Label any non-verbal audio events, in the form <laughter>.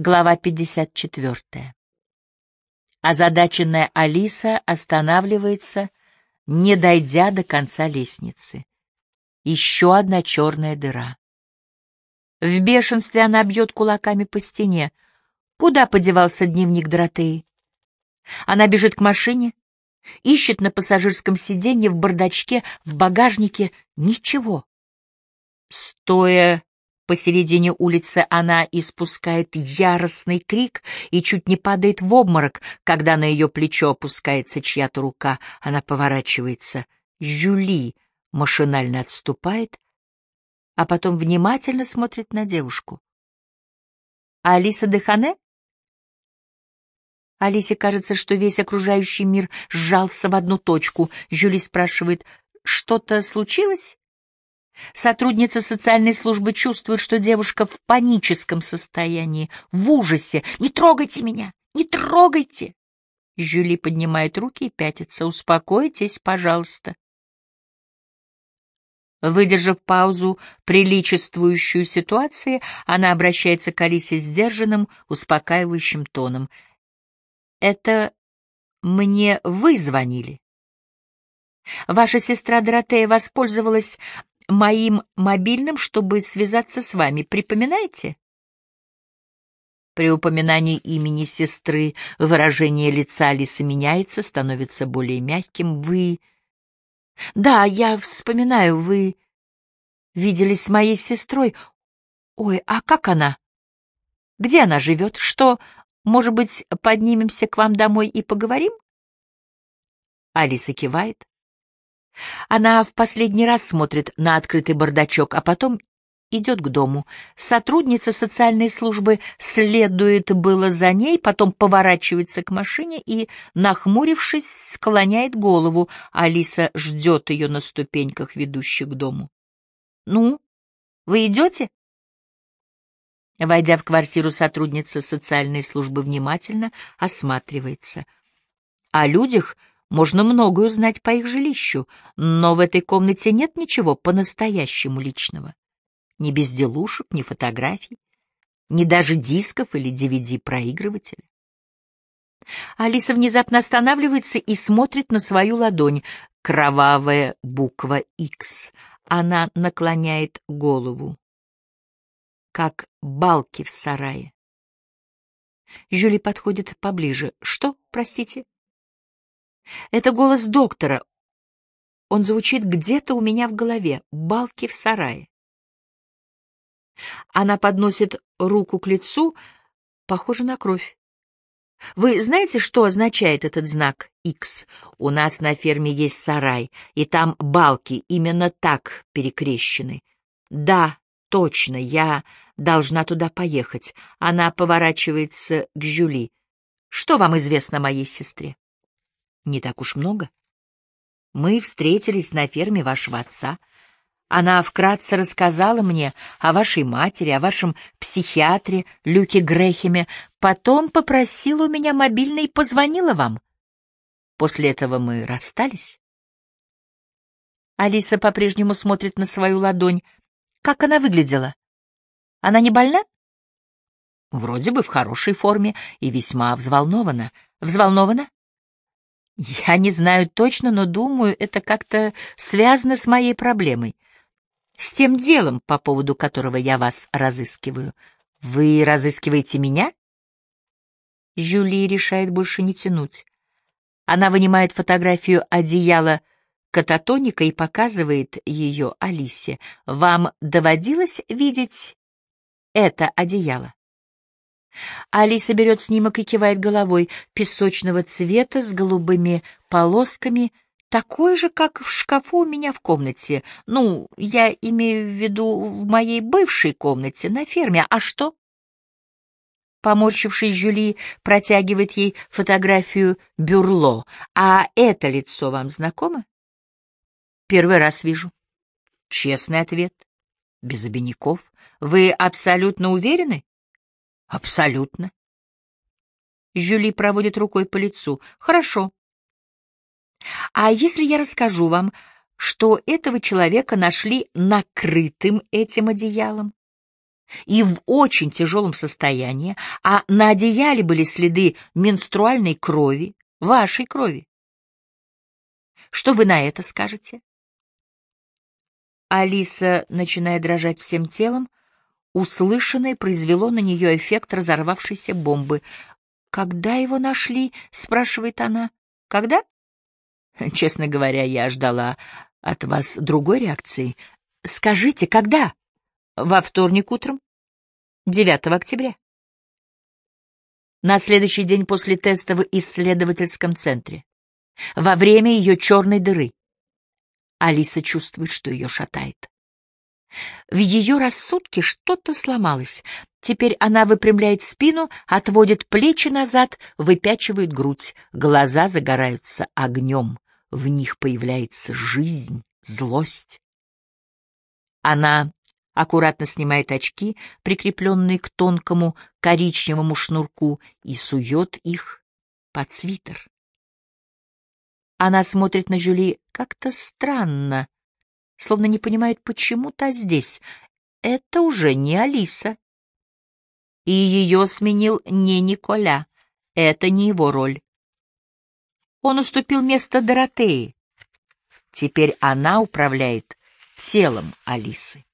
Глава 54. Озадаченная Алиса останавливается, не дойдя до конца лестницы. Еще одна черная дыра. В бешенстве она бьет кулаками по стене. Куда подевался дневник Доротеи? Она бежит к машине, ищет на пассажирском сиденье, в бардачке, в багажнике. Ничего. Стоя Посередине улицы она испускает яростный крик и чуть не падает в обморок, когда на ее плечо опускается чья-то рука. Она поворачивается. Жюли машинально отступает, а потом внимательно смотрит на девушку. «Алиса Дехане?» Алисе кажется, что весь окружающий мир сжался в одну точку. Жюли спрашивает, «Что-то случилось?» Сотрудница социальной службы чувствует, что девушка в паническом состоянии, в ужасе. «Не трогайте меня! Не трогайте!» Жюли поднимает руки и пятится. «Успокойтесь, пожалуйста». Выдержав паузу, приличествующую ситуации, она обращается к Алисе сдержанным, успокаивающим тоном. «Это мне вы звонили?» Ваша сестра Доротея воспользовалась моим мобильным, чтобы связаться с вами. Припоминаете? При упоминании имени сестры выражение лица Алисы меняется, становится более мягким. Вы... Да, я вспоминаю, вы виделись с моей сестрой. Ой, а как она? Где она живет? Что, может быть, поднимемся к вам домой и поговорим? Алиса кивает. Она в последний раз смотрит на открытый бардачок, а потом идет к дому. Сотрудница социальной службы следует было за ней, потом поворачивается к машине и, нахмурившись, склоняет голову. Алиса ждет ее на ступеньках, ведущих к дому. «Ну, вы идете?» Войдя в квартиру, сотрудница социальной службы внимательно осматривается. О людях можно многое узнать по их жилищу, но в этой комнате нет ничего по-настоящему личного. Ни безделушек, ни фотографий, ни даже дисков или DVD-проигрывателя. Алиса внезапно останавливается и смотрит на свою ладонь. Кровавая буква X. Она наклоняет голову, как балки в сарае. Жюли подходит поближе. Что, простите? Это голос доктора. Он звучит где-то у меня в голове. Балки в сарае. Она подносит руку к лицу, похоже на кровь. Вы знаете, что означает этот знак X? У нас на ферме есть сарай, и там балки именно так перекрещены. Да, точно, я должна туда поехать. Она поворачивается к Жюли. Что вам известно о моей сестре? Не так уж много. Мы встретились на ферме вашего отца. Она вкратце рассказала мне о вашей матери, о вашем психиатре Люке Грехеме, потом попросила у меня мобильный и позвонила вам. После этого мы расстались. Алиса по-прежнему смотрит на свою ладонь. Как она выглядела? Она не больна? Вроде бы в хорошей форме и весьма взволнована. Взволнована? Я не знаю точно, но думаю, это как-то связано с моей проблемой. С тем делом, по поводу которого я вас разыскиваю. Вы разыскиваете меня? Жюли решает больше не тянуть. Она вынимает фотографию одеяла кататоника и показывает ее Алисе. Вам доводилось видеть это одеяло? Алиса берет снимок и кивает головой песочного цвета с голубыми полосками, такой же, как в шкафу у меня в комнате. Ну, я имею в виду в моей бывшей комнате на ферме. А что? Поморщившись, Жюли протягивает ей фотографию Бюрло. А это лицо вам знакомо? Первый раз вижу. Честный ответ. Без обиняков. Вы абсолютно уверены? Абсолютно. Жюли проводит рукой по лицу. Хорошо. А если я расскажу вам, что этого человека нашли накрытым этим одеялом? и в очень тяжелом состоянии, а на одеяле были следы менструальной крови, вашей крови. Что вы на это скажете? Алиса, начиная дрожать всем телом, услышанное произвело на нее эффект разорвавшейся бомбы. «Когда его нашли?» — спрашивает она. «Когда?» <laughs> «Честно говоря, я ждала от вас другой реакции. Скажите, когда?» «Во вторник утром, 9 октября». На следующий день после теста в исследовательском центре. Во время ее черной дыры. Алиса чувствует, что ее шатает. В ее рассудке что-то сломалось. Теперь она выпрямляет спину, отводит плечи назад, выпячивает грудь. Глаза загораются огнем. В них появляется жизнь, злость. Она аккуратно снимает очки, прикрепленные к тонкому коричневому шнурку, и сует их под свитер. Она смотрит на Жюли как-то странно, словно не понимает, почему та здесь. Это уже не Алиса. И ее сменил не Николя. Это не его роль. Он уступил место Доротеи. Теперь она управляет телом Алисы.